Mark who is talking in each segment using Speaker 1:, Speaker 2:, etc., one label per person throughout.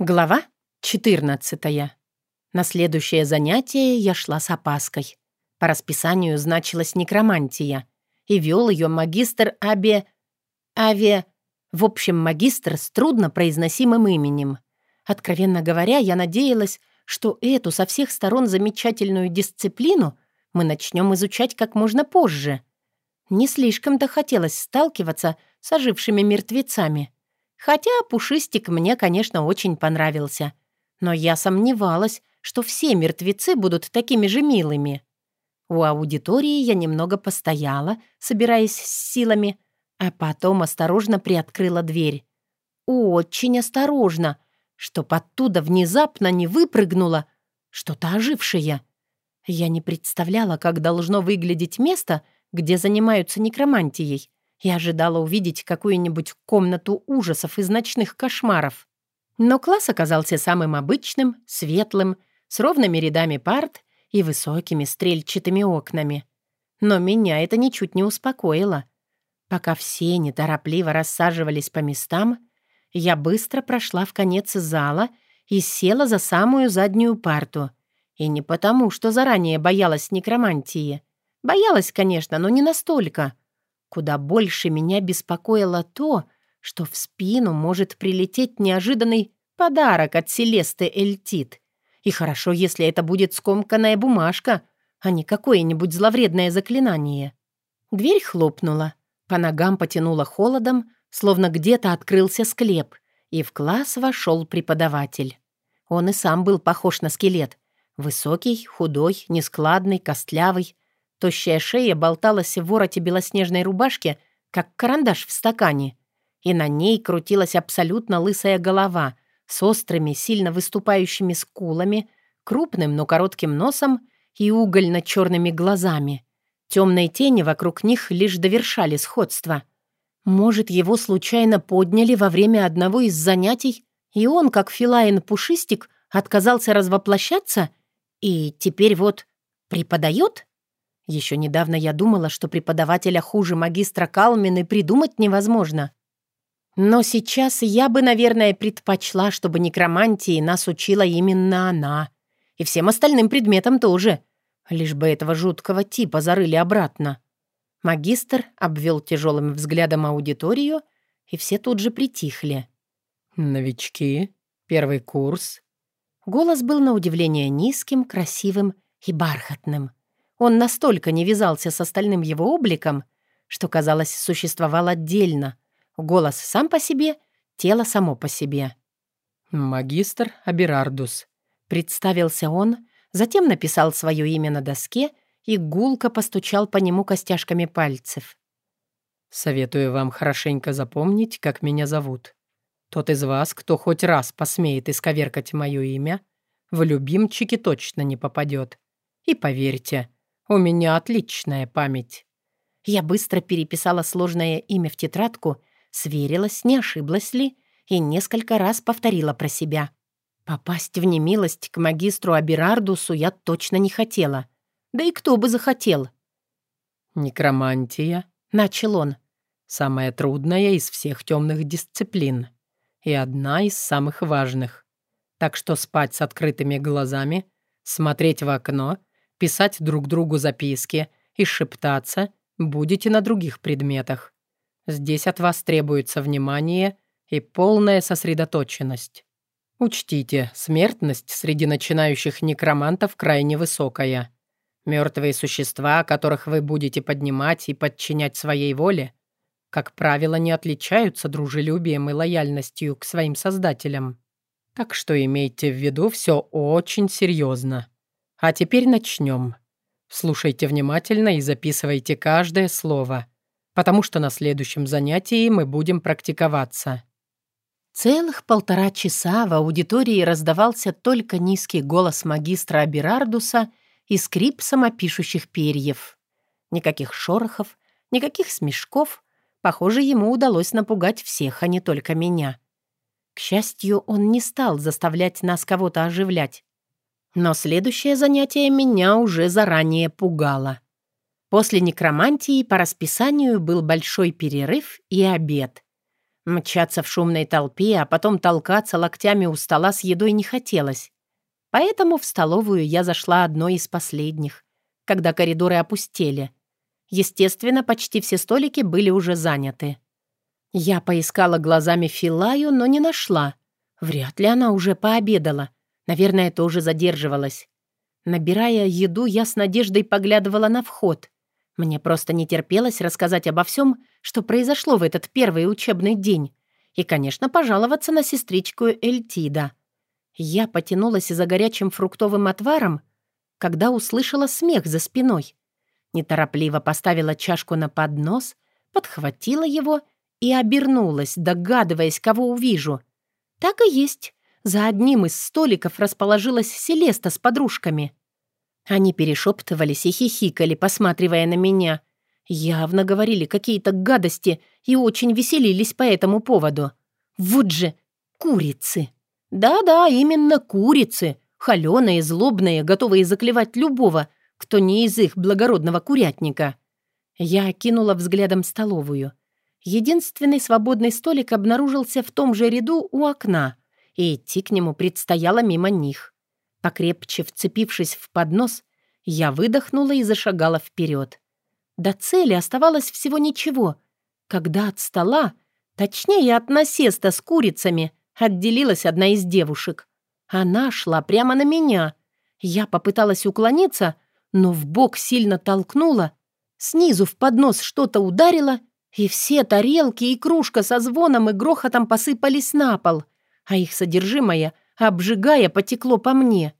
Speaker 1: Глава 14. На следующее занятие я шла с опаской. По расписанию значилась некромантия, и вел ее магистр Абе... Аве... В общем, магистр с труднопроизносимым именем. Откровенно говоря, я надеялась, что эту со всех сторон замечательную дисциплину мы начнем изучать как можно позже. Не слишком-то хотелось сталкиваться с ожившими мертвецами. Хотя Пушистик мне, конечно, очень понравился. Но я сомневалась, что все мертвецы будут такими же милыми. У аудитории я немного постояла, собираясь с силами, а потом осторожно приоткрыла дверь. Очень осторожно, чтоб оттуда внезапно не выпрыгнуло что-то ожившее. Я не представляла, как должно выглядеть место, где занимаются некромантией, и ожидала увидеть какую-нибудь комнату ужасов из ночных кошмаров. Но класс оказался самым обычным, светлым, с ровными рядами парт и высокими стрельчатыми окнами. Но меня это ничуть не успокоило. Пока все неторопливо рассаживались по местам, я быстро прошла в конец зала и села за самую заднюю парту. И не потому, что заранее боялась некромантии. Боялась, конечно, но не настолько — Куда больше меня беспокоило то, что в спину может прилететь неожиданный подарок от Селесты Эльтит. И хорошо, если это будет скомканная бумажка, а не какое-нибудь зловредное заклинание. Дверь хлопнула, по ногам потянуло холодом, словно где-то открылся склеп, и в класс вошел преподаватель. Он и сам был похож на скелет. Высокий, худой, нескладный, костлявый, Тощая шея болталась в вороте белоснежной рубашки, как карандаш в стакане, и на ней крутилась абсолютно лысая голова с острыми, сильно выступающими скулами, крупным, но коротким носом и угольно-черными глазами. Темные тени вокруг них лишь довершали сходство. Может, его случайно подняли во время одного из занятий, и он, как филаин-пушистик, отказался развоплощаться, и теперь вот преподает? Еще недавно я думала, что преподавателя хуже магистра Калмины придумать невозможно. Но сейчас я бы, наверное, предпочла, чтобы некромантии нас учила именно она. И всем остальным предметам тоже. Лишь бы этого жуткого типа зарыли обратно. Магистр обвел тяжелым взглядом аудиторию, и все тут же притихли.
Speaker 2: «Новички? Первый курс?»
Speaker 1: Голос был на удивление низким, красивым и бархатным. Он настолько не вязался с остальным его обликом, что, казалось, существовал отдельно. Голос сам по себе, тело само по себе.
Speaker 2: «Магистр Аберардус», —
Speaker 1: представился он, затем написал свое имя на доске и гулко постучал по нему костяшками пальцев.
Speaker 2: «Советую вам хорошенько запомнить, как меня зовут. Тот из вас, кто хоть раз посмеет исковеркать мое имя, в любимчики точно не попадет. И поверьте, у меня отличная память».
Speaker 1: Я быстро переписала сложное имя в тетрадку, сверилась, не ошиблась ли, и несколько раз повторила про себя. Попасть в немилость к магистру Аберардусу я точно не хотела. Да и кто бы захотел?
Speaker 2: «Некромантия», —
Speaker 1: начал он.
Speaker 2: «Самая трудная из всех темных дисциплин. И одна из самых важных. Так что спать с открытыми глазами, смотреть в окно — писать друг другу записки и шептаться будете на других предметах. Здесь от вас требуется внимание и полная сосредоточенность. Учтите, смертность среди начинающих некромантов крайне высокая. Мертвые существа, которых вы будете поднимать и подчинять своей воле, как правило, не отличаются дружелюбием и лояльностью к своим создателям. Так что имейте в виду все очень серьезно. А теперь начнем. Слушайте внимательно и записывайте каждое слово, потому что на следующем занятии мы будем практиковаться».
Speaker 1: Целых полтора часа в аудитории раздавался только низкий голос магистра Аберардуса и скрип самопишущих перьев. Никаких шорохов, никаких смешков. Похоже, ему удалось напугать всех, а не только меня. К счастью, он не стал заставлять нас кого-то оживлять. Но следующее занятие меня уже заранее пугало. После некромантии по расписанию был большой перерыв и обед. Мчаться в шумной толпе, а потом толкаться локтями у стола с едой не хотелось. Поэтому в столовую я зашла одной из последних, когда коридоры опустели. Естественно, почти все столики были уже заняты. Я поискала глазами Филаю, но не нашла. Вряд ли она уже пообедала. Наверное, тоже задерживалась. Набирая еду, я с надеждой поглядывала на вход. Мне просто не терпелось рассказать обо всем, что произошло в этот первый учебный день. И, конечно, пожаловаться на сестричку Эльтида. Я потянулась за горячим фруктовым отваром, когда услышала смех за спиной. Неторопливо поставила чашку на поднос, подхватила его и обернулась, догадываясь, кого увижу. Так и есть. За одним из столиков расположилась Селеста с подружками. Они перешептывались и хихикали, посматривая на меня. Явно говорили какие-то гадости и очень веселились по этому поводу. Вот же курицы. Да-да, именно курицы. Холёные, злобные, готовые заклевать любого, кто не из их благородного курятника. Я окинула взглядом столовую. Единственный свободный столик обнаружился в том же ряду у окна, и идти к нему предстояло мимо них. Покрепче вцепившись в поднос, я выдохнула и зашагала вперед. До цели оставалось всего ничего, когда от стола, точнее от насеста с курицами, отделилась одна из девушек. Она шла прямо на меня. Я попыталась уклониться, но в бок сильно толкнула, снизу в поднос что-то ударило, и все тарелки и кружка со звоном и грохотом посыпались на пол, а их содержимое — обжигая, потекло по мне.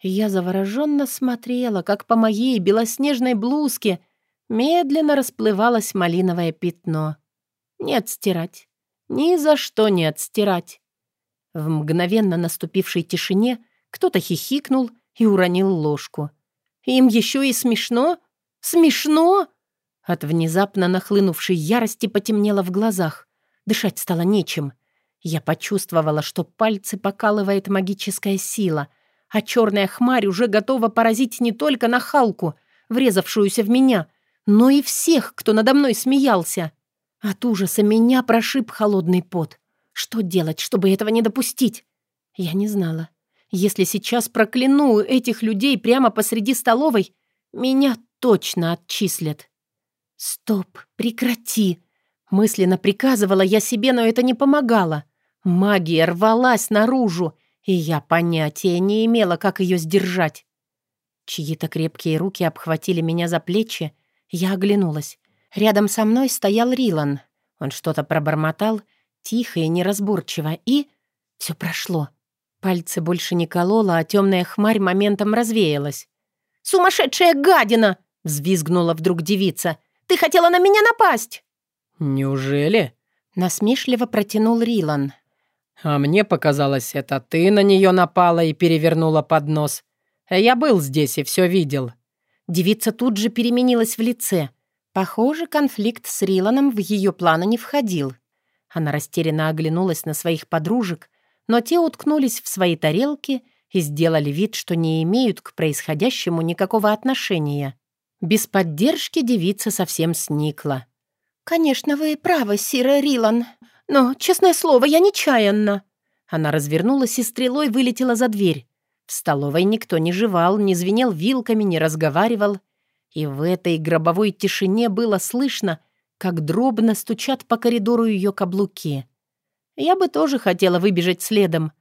Speaker 1: Я завороженно смотрела, как по моей белоснежной блузке медленно расплывалось малиновое пятно. Не отстирать. Ни за что не отстирать. В мгновенно наступившей тишине кто-то хихикнул и уронил ложку. «Им еще и смешно? Смешно?» От внезапно нахлынувшей ярости потемнело в глазах. Дышать стало нечем — я почувствовала, что пальцы покалывает магическая сила, а черная хмарь уже готова поразить не только нахалку, врезавшуюся в меня, но и всех, кто надо мной смеялся. От ужаса меня прошиб холодный пот. Что делать, чтобы этого не допустить? Я не знала. Если сейчас прокляну этих людей прямо посреди столовой, меня точно отчислят. «Стоп, прекрати!» Мысленно приказывала я себе, но это не помогало. Магия рвалась наружу, и я понятия не имела, как ее сдержать. Чьи-то крепкие руки обхватили меня за плечи. Я оглянулась. Рядом со мной стоял Рилан. Он что-то пробормотал, тихо и неразборчиво, и... Все прошло. Пальцы больше не кололо, а темная хмарь моментом развеялась. «Сумасшедшая гадина!» — взвизгнула вдруг девица. «Ты хотела на меня напасть!»
Speaker 2: «Неужели?»
Speaker 1: — насмешливо протянул Рилан.
Speaker 2: А мне показалось, это ты на нее напала и перевернула поднос. Я был здесь и все видел».
Speaker 1: Девица тут же переменилась в лице. Похоже, конфликт с Риланом в ее планы не входил. Она растерянно оглянулась на своих подружек, но те уткнулись в свои тарелки и сделали вид, что не имеют к происходящему никакого отношения. Без поддержки девица совсем сникла. «Конечно, вы правы, Сира Рилан», но, честное слово, я нечаянно». Она развернулась и стрелой вылетела за дверь. В столовой никто не жевал, не звенел вилками, не разговаривал. И в этой гробовой тишине было слышно, как дробно стучат по коридору ее каблуки. Я бы тоже хотела выбежать следом,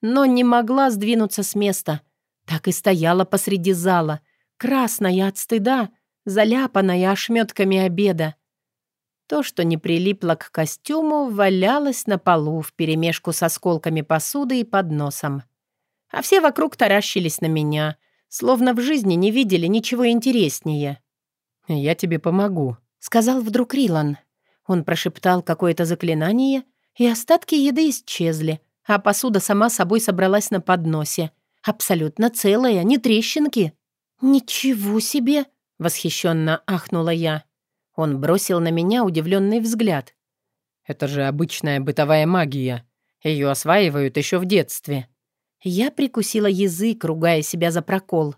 Speaker 1: но не могла сдвинуться с места. Так и стояла посреди зала, красная от стыда, заляпанная ошметками обеда. То, что не прилипло к костюму, валялось на полу вперемешку с осколками посуды и подносом. А все вокруг таращились на меня, словно в жизни не видели ничего интереснее.
Speaker 2: «Я тебе помогу», —
Speaker 1: сказал вдруг Рилан. Он прошептал какое-то заклинание, и остатки еды исчезли, а посуда сама собой собралась на подносе. Абсолютно целая, не трещинки. «Ничего себе!» — восхищенно ахнула я. Он бросил на меня удивленный взгляд.
Speaker 2: «Это же обычная бытовая магия. Ее осваивают еще в детстве».
Speaker 1: Я прикусила язык, ругая себя за прокол.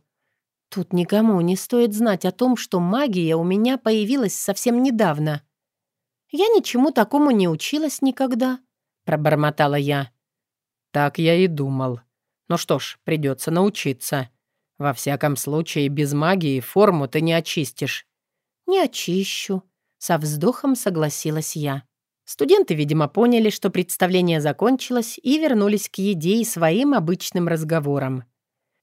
Speaker 1: Тут никому не стоит знать о том, что магия у меня появилась совсем недавно. «Я ничему такому не училась никогда», — пробормотала я.
Speaker 2: «Так я и думал. Ну что ж, придется научиться. Во всяком случае, без магии форму ты не очистишь».
Speaker 1: «Не очищу», — со вздохом согласилась я. Студенты, видимо, поняли, что представление закончилось, и вернулись к еде и своим обычным разговорам.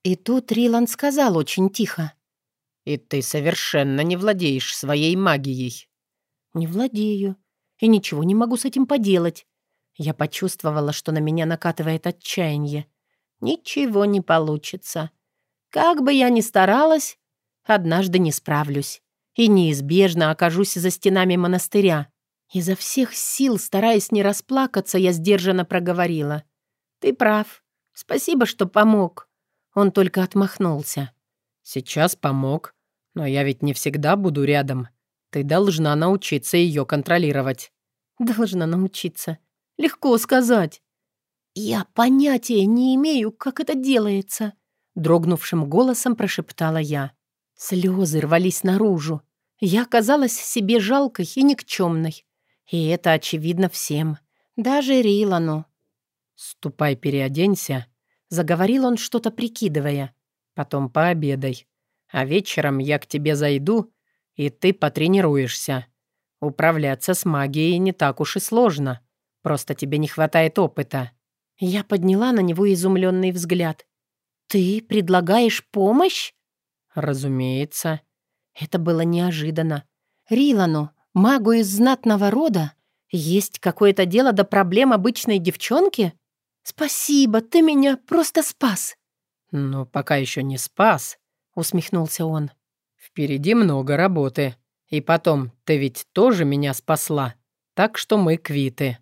Speaker 1: И тут Рилан сказал очень тихо.
Speaker 2: «И ты совершенно не владеешь своей магией».
Speaker 1: «Не владею. И ничего не могу с этим поделать». Я почувствовала, что на меня накатывает отчаяние. «Ничего не получится. Как бы я ни старалась, однажды не справлюсь. И неизбежно окажусь за стенами монастыря». Изо всех сил, стараясь не расплакаться, я сдержанно проговорила. «Ты прав. Спасибо, что помог». Он только отмахнулся.
Speaker 2: «Сейчас помог, но я ведь не всегда буду рядом. Ты должна научиться ее контролировать».
Speaker 1: «Должна научиться. Легко сказать». «Я понятия не имею, как это делается», — дрогнувшим голосом прошептала я. Слезы рвались наружу. Я казалась себе жалкой и никчемной. И это очевидно всем, даже Рилану.
Speaker 2: «Ступай, переоденься», — заговорил он, что-то прикидывая. «Потом пообедай. А вечером я к тебе зайду, и ты потренируешься. Управляться с магией не так уж и сложно. Просто тебе не хватает опыта».
Speaker 1: Я подняла на него изумленный взгляд. «Ты предлагаешь помощь?»
Speaker 2: «Разумеется».
Speaker 1: Это было неожиданно. Рилану, Магу из знатного рода? Есть какое-то дело до проблем обычной девчонки? Спасибо, ты меня просто спас.
Speaker 2: Ну, пока еще не спас, усмехнулся он. Впереди много работы. И потом, ты ведь тоже меня спасла. Так что мы квиты.